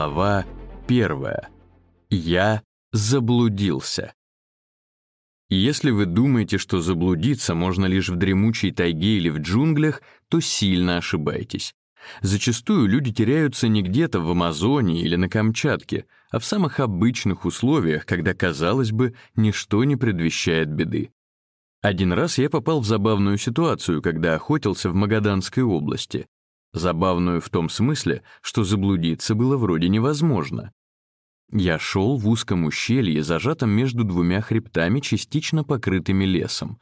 Глава первая. Я заблудился. Если вы думаете, что заблудиться можно лишь в дремучей тайге или в джунглях, то сильно ошибаетесь. Зачастую люди теряются не где-то в Амазонии или на Камчатке, а в самых обычных условиях, когда, казалось бы, ничто не предвещает беды. Один раз я попал в забавную ситуацию, когда охотился в Магаданской области. Забавную в том смысле, что заблудиться было вроде невозможно. Я шел в узком ущелье, зажатом между двумя хребтами, частично покрытыми лесом.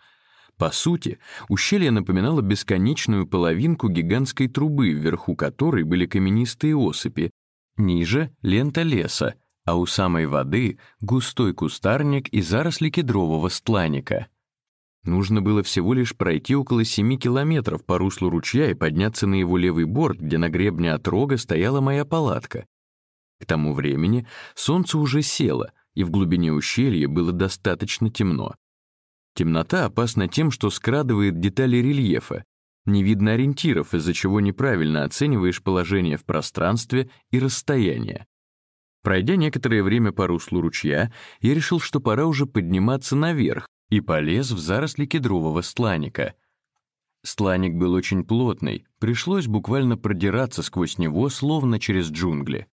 По сути, ущелье напоминало бесконечную половинку гигантской трубы, вверху которой были каменистые осыпи, ниже — лента леса, а у самой воды — густой кустарник и заросли кедрового стланика — Нужно было всего лишь пройти около семи километров по руслу ручья и подняться на его левый борт, где на гребне от рога стояла моя палатка. К тому времени солнце уже село, и в глубине ущелья было достаточно темно. Темнота опасна тем, что скрадывает детали рельефа. Не видно ориентиров, из-за чего неправильно оцениваешь положение в пространстве и расстояние. Пройдя некоторое время по руслу ручья, я решил, что пора уже подниматься наверх, и полез в заросли кедрового стланика. Стланик был очень плотный, пришлось буквально продираться сквозь него, словно через джунгли.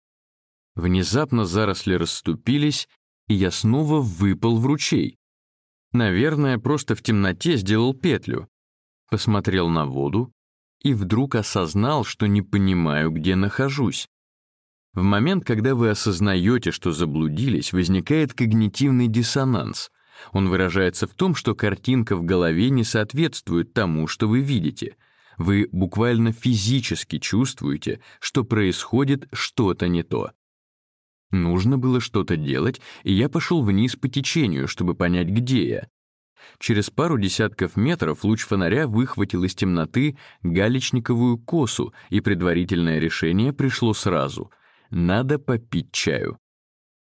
Внезапно заросли расступились, и я снова выпал в ручей. Наверное, просто в темноте сделал петлю. Посмотрел на воду и вдруг осознал, что не понимаю, где нахожусь. В момент, когда вы осознаете, что заблудились, возникает когнитивный диссонанс — он выражается в том, что картинка в голове не соответствует тому, что вы видите. Вы буквально физически чувствуете, что происходит что-то не то. Нужно было что-то делать, и я пошел вниз по течению, чтобы понять, где я. Через пару десятков метров луч фонаря выхватил из темноты галечниковую косу, и предварительное решение пришло сразу. Надо попить чаю.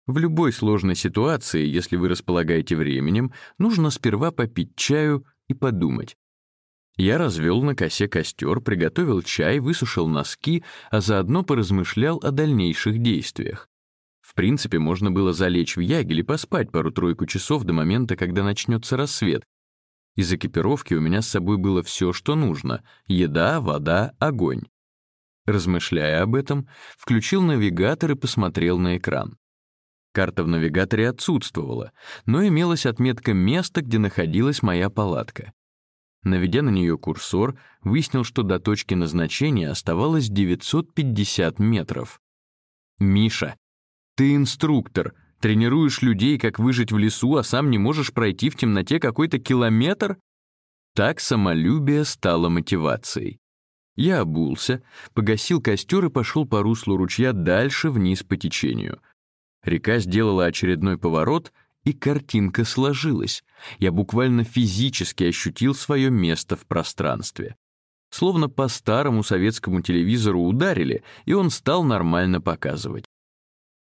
В любой сложной ситуации, если вы располагаете временем, нужно сперва попить чаю и подумать. Я развел на косе костер, приготовил чай, высушил носки, а заодно поразмышлял о дальнейших действиях. В принципе, можно было залечь в ягель и поспать пару-тройку часов до момента, когда начнется рассвет. Из экипировки у меня с собой было все, что нужно — еда, вода, огонь. Размышляя об этом, включил навигатор и посмотрел на экран. Карта в навигаторе отсутствовала, но имелась отметка места, где находилась моя палатка. Наведя на нее курсор, выяснил, что до точки назначения оставалось 950 метров. «Миша, ты инструктор, тренируешь людей, как выжить в лесу, а сам не можешь пройти в темноте какой-то километр?» Так самолюбие стало мотивацией. Я обулся, погасил костер и пошел по руслу ручья дальше вниз по течению — Река сделала очередной поворот, и картинка сложилась. Я буквально физически ощутил свое место в пространстве. Словно по старому советскому телевизору ударили, и он стал нормально показывать.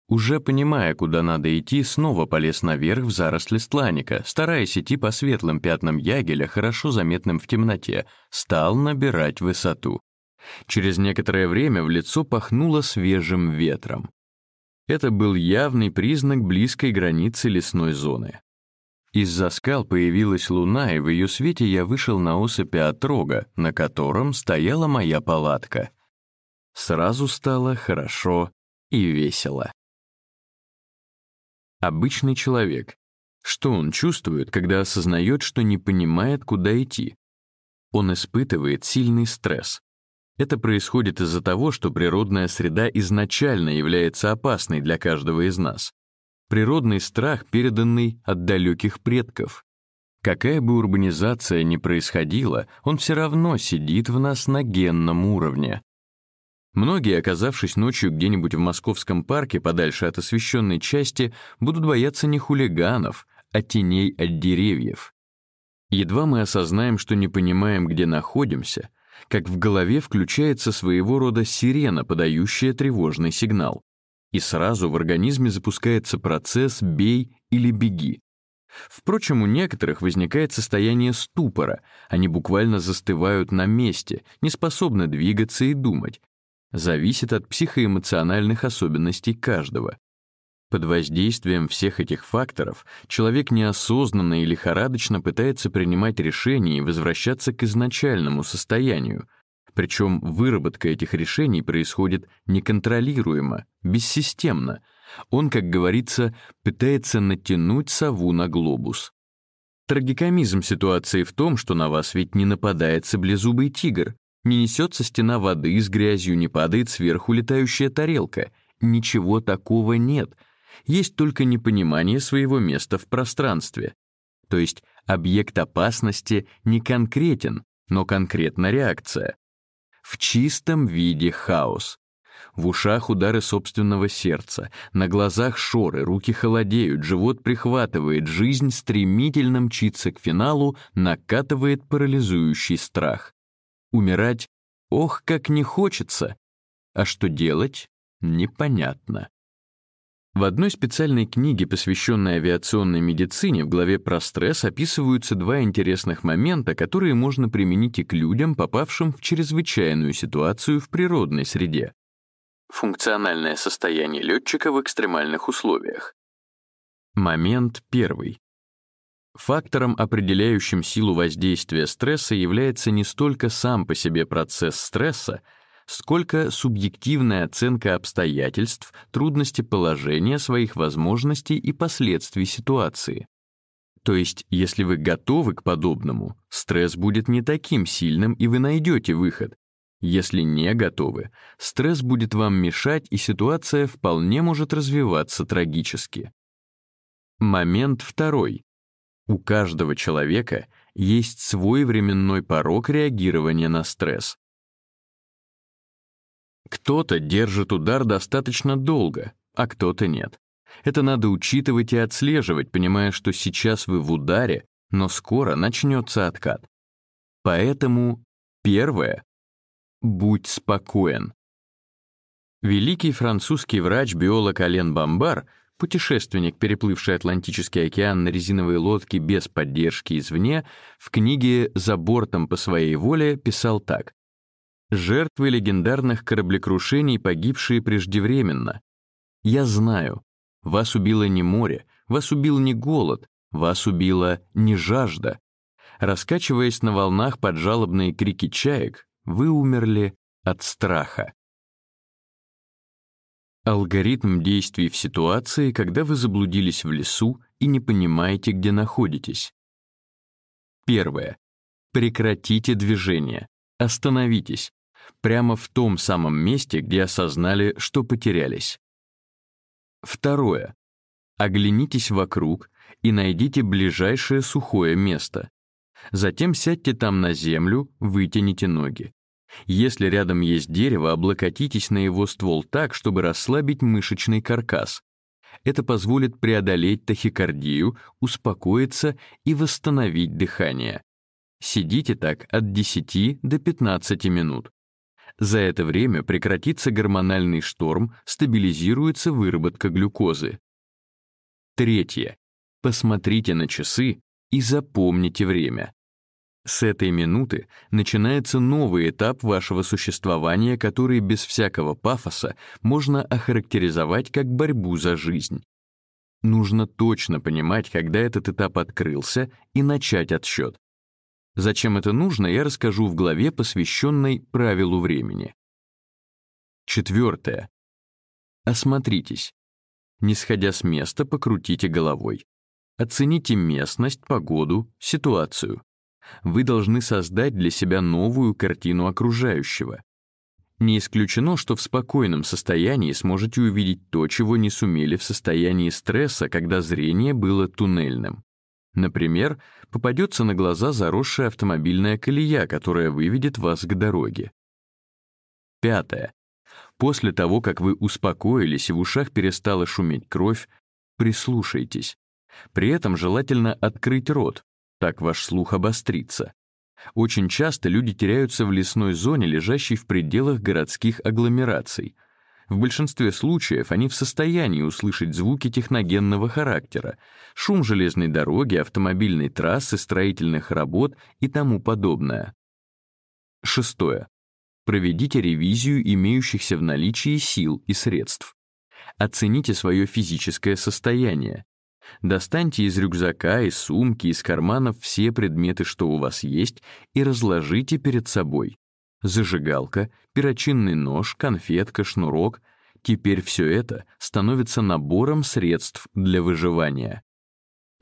Уже понимая, куда надо идти, снова полез наверх в заросли стланика, стараясь идти по светлым пятнам ягеля, хорошо заметным в темноте, стал набирать высоту. Через некоторое время в лицо пахнуло свежим ветром. Это был явный признак близкой границы лесной зоны. Из-за скал появилась луна, и в ее свете я вышел на осыпи от на котором стояла моя палатка. Сразу стало хорошо и весело. Обычный человек. Что он чувствует, когда осознает, что не понимает, куда идти? Он испытывает сильный стресс, это происходит из-за того, что природная среда изначально является опасной для каждого из нас. Природный страх, переданный от далеких предков. Какая бы урбанизация ни происходила, он все равно сидит в нас на генном уровне. Многие, оказавшись ночью где-нибудь в московском парке подальше от освещенной части, будут бояться не хулиганов, а теней от деревьев. Едва мы осознаем, что не понимаем, где находимся — как в голове включается своего рода сирена, подающая тревожный сигнал. И сразу в организме запускается процесс «бей или беги». Впрочем, у некоторых возникает состояние ступора, они буквально застывают на месте, не способны двигаться и думать. зависит от психоэмоциональных особенностей каждого. Под воздействием всех этих факторов человек неосознанно и лихорадочно пытается принимать решения и возвращаться к изначальному состоянию, причем выработка этих решений происходит неконтролируемо, бессистемно. Он, как говорится, пытается натянуть сову на глобус. Трагикомизм ситуации в том, что на вас ведь не нападает саблезубый тигр, не несется стена воды с грязью, не падает сверху летающая тарелка. Ничего такого нет — есть только непонимание своего места в пространстве. То есть объект опасности не конкретен, но конкретна реакция. В чистом виде хаос. В ушах удары собственного сердца, на глазах шоры, руки холодеют, живот прихватывает, жизнь стремительно мчится к финалу, накатывает парализующий страх. Умирать, ох, как не хочется. А что делать, непонятно. В одной специальной книге, посвященной авиационной медицине, в главе про стресс описываются два интересных момента, которые можно применить и к людям, попавшим в чрезвычайную ситуацию в природной среде. Функциональное состояние летчика в экстремальных условиях. Момент первый. Фактором, определяющим силу воздействия стресса, является не столько сам по себе процесс стресса, сколько субъективная оценка обстоятельств, трудности положения, своих возможностей и последствий ситуации. То есть, если вы готовы к подобному, стресс будет не таким сильным, и вы найдете выход. Если не готовы, стресс будет вам мешать, и ситуация вполне может развиваться трагически. Момент второй. У каждого человека есть свой временной порог реагирования на стресс. Кто-то держит удар достаточно долго, а кто-то нет. Это надо учитывать и отслеживать, понимая, что сейчас вы в ударе, но скоро начнется откат. Поэтому первое — будь спокоен. Великий французский врач-биолог Ален Бомбар, путешественник, переплывший Атлантический океан на резиновой лодке без поддержки извне, в книге «За бортом по своей воле» писал так. Жертвы легендарных кораблекрушений, погибшие преждевременно. Я знаю, вас убило не море, вас убил не голод, вас убила не жажда. Раскачиваясь на волнах под жалобные крики чаек, вы умерли от страха. Алгоритм действий в ситуации, когда вы заблудились в лесу и не понимаете, где находитесь. Первое. Прекратите движение. Остановитесь прямо в том самом месте, где осознали, что потерялись. Второе. Оглянитесь вокруг и найдите ближайшее сухое место. Затем сядьте там на землю, вытяните ноги. Если рядом есть дерево, облокотитесь на его ствол так, чтобы расслабить мышечный каркас. Это позволит преодолеть тахикардию, успокоиться и восстановить дыхание. Сидите так от 10 до 15 минут. За это время прекратится гормональный шторм, стабилизируется выработка глюкозы. Третье. Посмотрите на часы и запомните время. С этой минуты начинается новый этап вашего существования, который без всякого пафоса можно охарактеризовать как борьбу за жизнь. Нужно точно понимать, когда этот этап открылся, и начать отсчет. Зачем это нужно, я расскажу в главе, посвященной правилу времени. Четвертое. Осмотритесь. Не сходя с места, покрутите головой. Оцените местность, погоду, ситуацию. Вы должны создать для себя новую картину окружающего. Не исключено, что в спокойном состоянии сможете увидеть то, чего не сумели в состоянии стресса, когда зрение было туннельным. Например, попадется на глаза заросшая автомобильная колея, которая выведет вас к дороге. Пятое. После того, как вы успокоились и в ушах перестала шуметь кровь, прислушайтесь. При этом желательно открыть рот, так ваш слух обострится. Очень часто люди теряются в лесной зоне, лежащей в пределах городских агломераций — в большинстве случаев они в состоянии услышать звуки техногенного характера, шум железной дороги, автомобильной трассы, строительных работ и тому подобное. Шестое. проведите ревизию имеющихся в наличии сил и средств. Оцените свое физическое состояние. Достаньте из рюкзака, из сумки, из карманов все предметы, что у вас есть, и разложите перед собой. Зажигалка, перочинный нож, конфетка, шнурок. Теперь все это становится набором средств для выживания.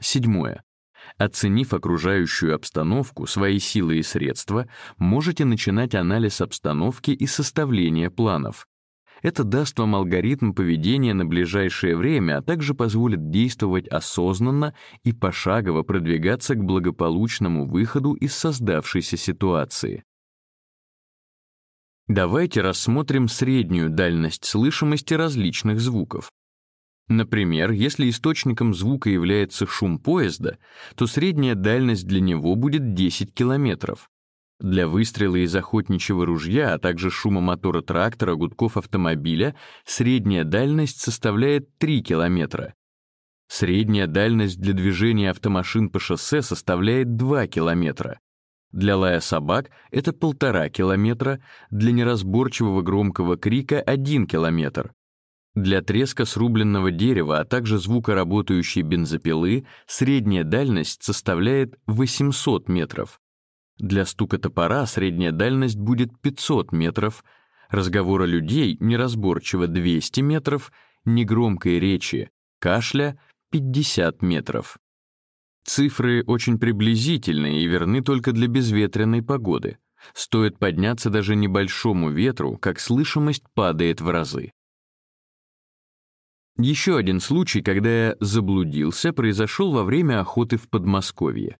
Седьмое. Оценив окружающую обстановку, свои силы и средства, можете начинать анализ обстановки и составление планов. Это даст вам алгоритм поведения на ближайшее время, а также позволит действовать осознанно и пошагово продвигаться к благополучному выходу из создавшейся ситуации. Давайте рассмотрим среднюю дальность слышимости различных звуков. Например, если источником звука является шум поезда, то средняя дальность для него будет 10 километров. Для выстрела из охотничьего ружья, а также шума мотора трактора, гудков автомобиля средняя дальность составляет 3 километра. Средняя дальность для движения автомашин по шоссе составляет 2 километра. Для лая собак это полтора километра, для неразборчивого громкого крика — 1 километр. Для треска срубленного дерева, а также звука работающей бензопилы средняя дальность составляет 800 метров. Для стука топора средняя дальность будет 500 метров, разговора людей неразборчиво 200 метров, негромкой речи, кашля 50 метров. Цифры очень приблизительные и верны только для безветренной погоды. Стоит подняться даже небольшому ветру, как слышимость падает в разы. Еще один случай, когда я заблудился, произошел во время охоты в Подмосковье.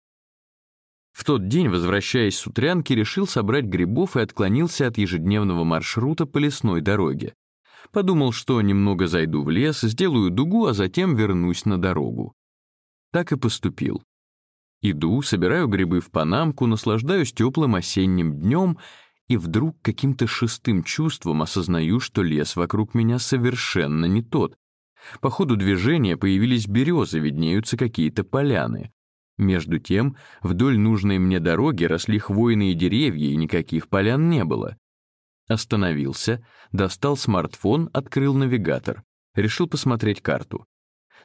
В тот день, возвращаясь с утрянки, решил собрать грибов и отклонился от ежедневного маршрута по лесной дороге. Подумал, что немного зайду в лес, сделаю дугу, а затем вернусь на дорогу. Так и поступил. Иду, собираю грибы в панамку, наслаждаюсь теплым осенним днем и вдруг каким-то шестым чувством осознаю, что лес вокруг меня совершенно не тот. По ходу движения появились березы, виднеются какие-то поляны. Между тем, вдоль нужной мне дороги росли хвойные деревья, и никаких полян не было. Остановился, достал смартфон, открыл навигатор. Решил посмотреть карту.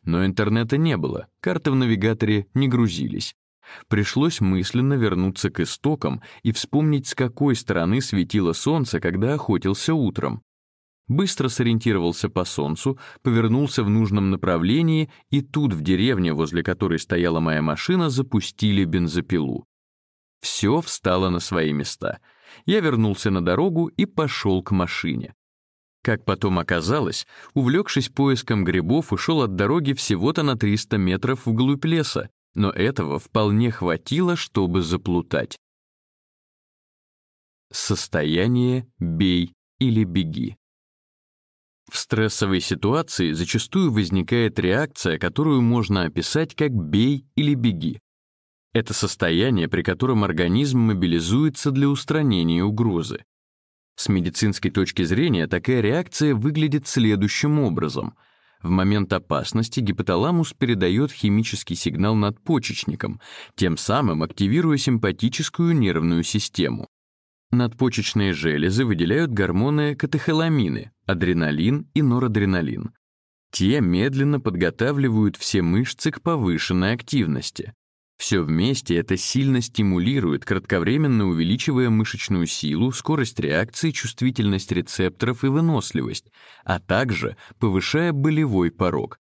Но интернета не было, карты в навигаторе не грузились. Пришлось мысленно вернуться к истокам и вспомнить, с какой стороны светило солнце, когда охотился утром быстро сориентировался по солнцу, повернулся в нужном направлении, и тут в деревне, возле которой стояла моя машина, запустили бензопилу. Все встало на свои места. Я вернулся на дорогу и пошел к машине. Как потом оказалось, увлекшись поиском грибов, ушел от дороги всего-то на 300 метров вглубь леса, но этого вполне хватило, чтобы заплутать. Состояние «бей или беги». В стрессовой ситуации зачастую возникает реакция, которую можно описать как «бей или беги». Это состояние, при котором организм мобилизуется для устранения угрозы. С медицинской точки зрения такая реакция выглядит следующим образом. В момент опасности гипоталамус передает химический сигнал надпочечникам, тем самым активируя симпатическую нервную систему. Надпочечные железы выделяют гормоны катехоламины, адреналин и норадреналин. Те медленно подготавливают все мышцы к повышенной активности. Все вместе это сильно стимулирует, кратковременно увеличивая мышечную силу, скорость реакции, чувствительность рецепторов и выносливость, а также повышая болевой порог.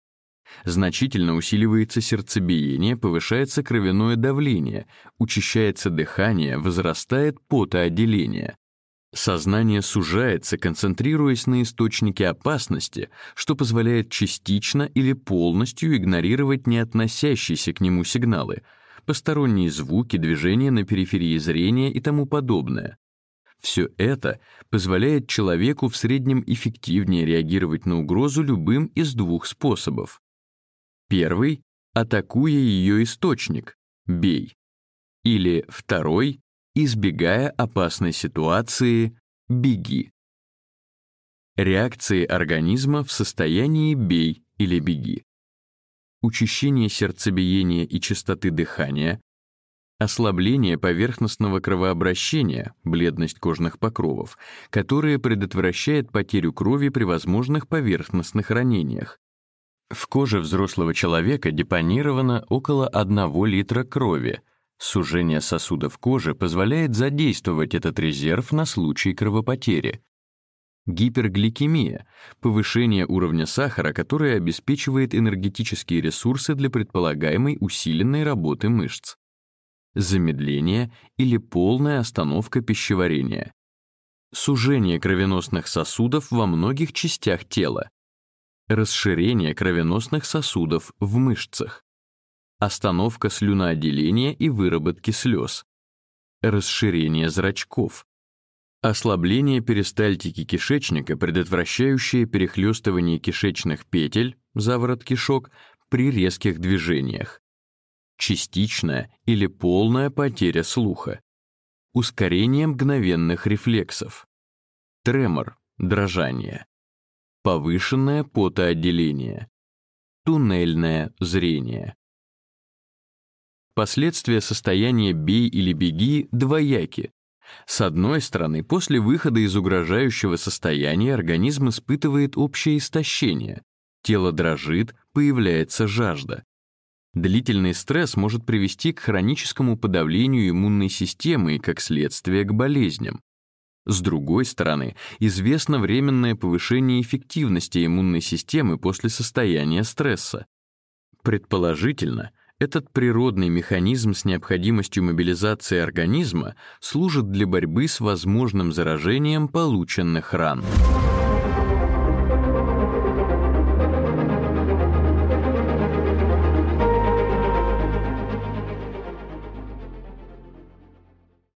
Значительно усиливается сердцебиение, повышается кровяное давление, учащается дыхание, возрастает потоотделение. Сознание сужается, концентрируясь на источнике опасности, что позволяет частично или полностью игнорировать не относящиеся к нему сигналы, посторонние звуки, движения на периферии зрения и тому подобное. Все это позволяет человеку в среднем эффективнее реагировать на угрозу любым из двух способов. Первый — атакуя ее источник, бей. Или второй — избегая опасной ситуации, беги. Реакции организма в состоянии «бей» или «беги». Учащение сердцебиения и частоты дыхания, ослабление поверхностного кровообращения, бледность кожных покровов, которое предотвращает потерю крови при возможных поверхностных ранениях. В коже взрослого человека депонировано около 1 литра крови. Сужение сосудов кожи позволяет задействовать этот резерв на случай кровопотери. Гипергликемия — повышение уровня сахара, которое обеспечивает энергетические ресурсы для предполагаемой усиленной работы мышц. Замедление или полная остановка пищеварения, сужение кровеносных сосудов во многих частях тела, расширение кровеносных сосудов в мышцах, остановка слюноотделения и выработки слез, расширение зрачков, ослабление перистальтики кишечника, предотвращающее перехлестывание кишечных петель, заворот кишок, при резких движениях, частичная или полная потеря слуха, ускорение мгновенных рефлексов, тремор, дрожание, повышенное потоотделение, туннельное зрение. Последствия состояния «бей или беги» двояки. С одной стороны, после выхода из угрожающего состояния организм испытывает общее истощение, тело дрожит, появляется жажда. Длительный стресс может привести к хроническому подавлению иммунной системы и, как следствие, к болезням. С другой стороны, известно временное повышение эффективности иммунной системы после состояния стресса. Предположительно, этот природный механизм с необходимостью мобилизации организма служит для борьбы с возможным заражением полученных ран.